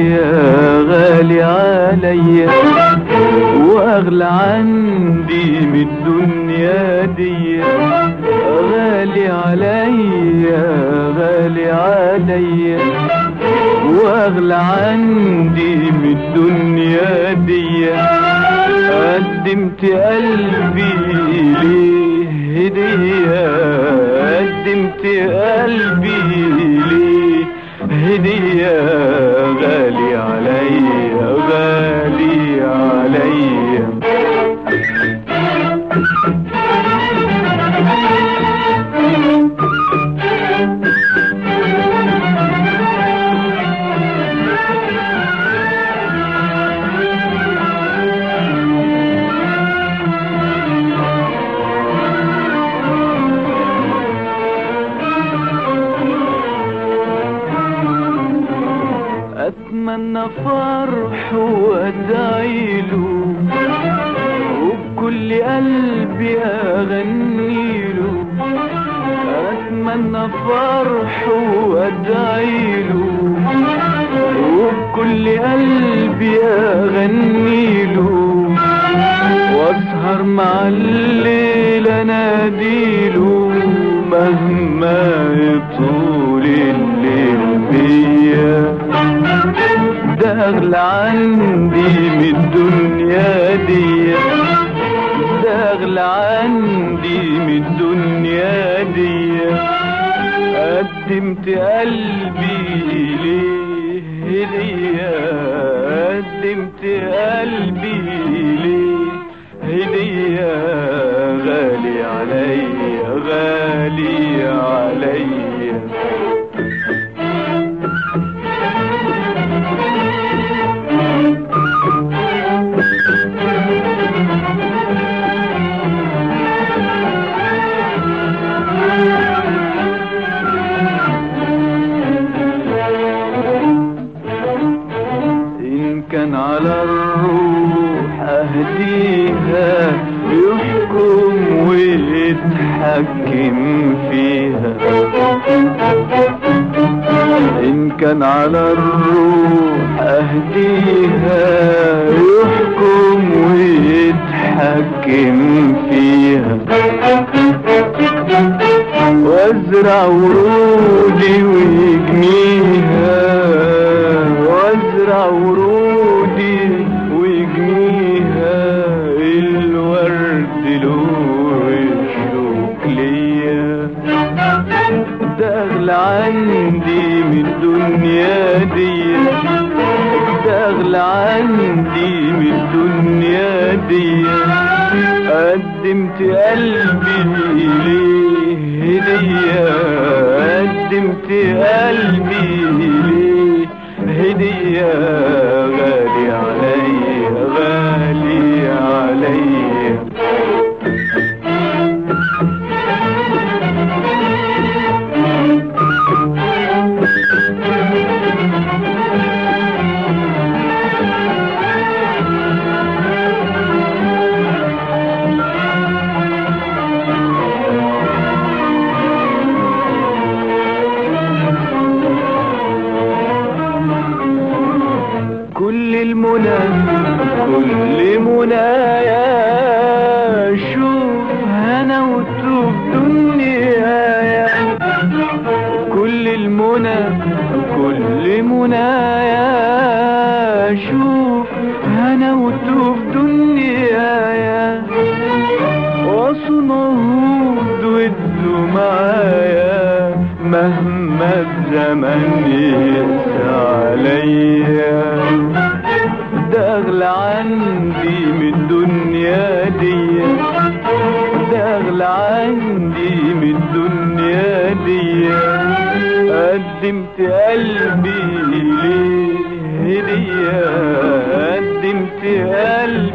عليا غالي عليا وأغلى عندي من الدنيا دي. غالي عليا غالي عليا وأغلى عندي من الدنيا دي. قدمت قلبي ليه هديه قدمت قلبي اتمنى فرح وادعي له وبكل قلبي اغني له أتمنى فرح وادعي له وبكل قلبي اغني له واسهر مع الليل اناديله مهما يطول الليل ده اغلى عندي من الدنيا دي. ده اغلى عندي من الدنيا دي. قدمت قلبي ليه هدية قدمت قلبي ليه هدية غالي عليا غالي عليا. الروح أهديها يحكم ويتحكم فيها. إن كان على الروح أهديها يحكم ويتحكم فيها. وأزرع ورودي ويجنيها عندي من الدنيا دي ده اغلى عندي من الدنيا دي قدمت قلبي ليه هدية؟ قدمت قلبي ليه هدية؟ كل منايا شوف هنا وتوب دنيايا كل المنى كل منايا شوف هنا وتوب دنيايا وصنعود وده معايا مهما الزمن يقسى عليا. قدمت قلبي ليه؟ هدية قدمت قلبي؟